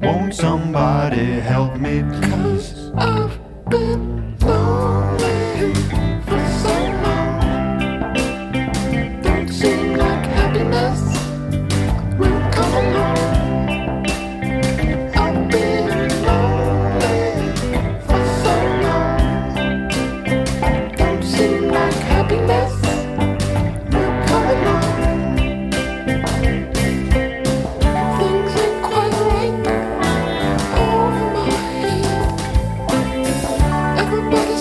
Won't somebody help me? please? I've been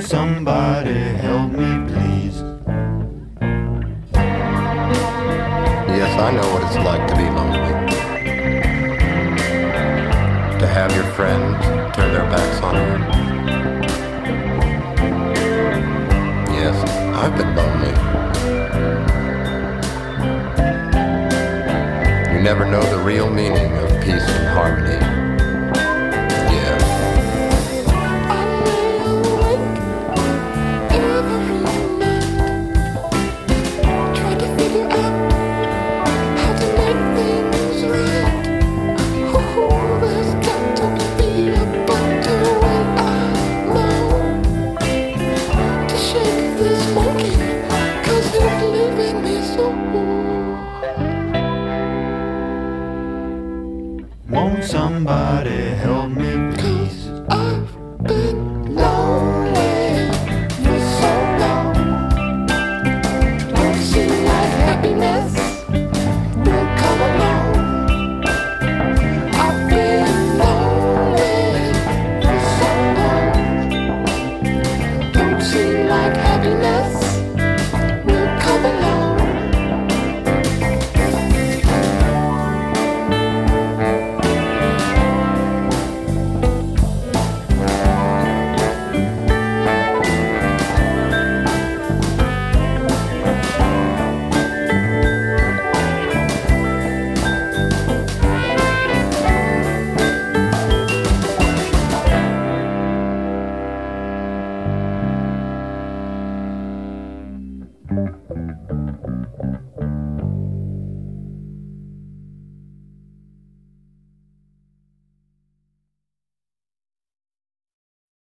Somebody help me, please. Yes, I know what it's like to be lonely. To have your friends turn their backs on you. Yes, I've been lonely. You never know the real meaning of peace and harmony. Somebody help me, please. I've been lonely for so long. Don't seem like happiness will come along. I've been lonely for so long. Don't seem like happiness.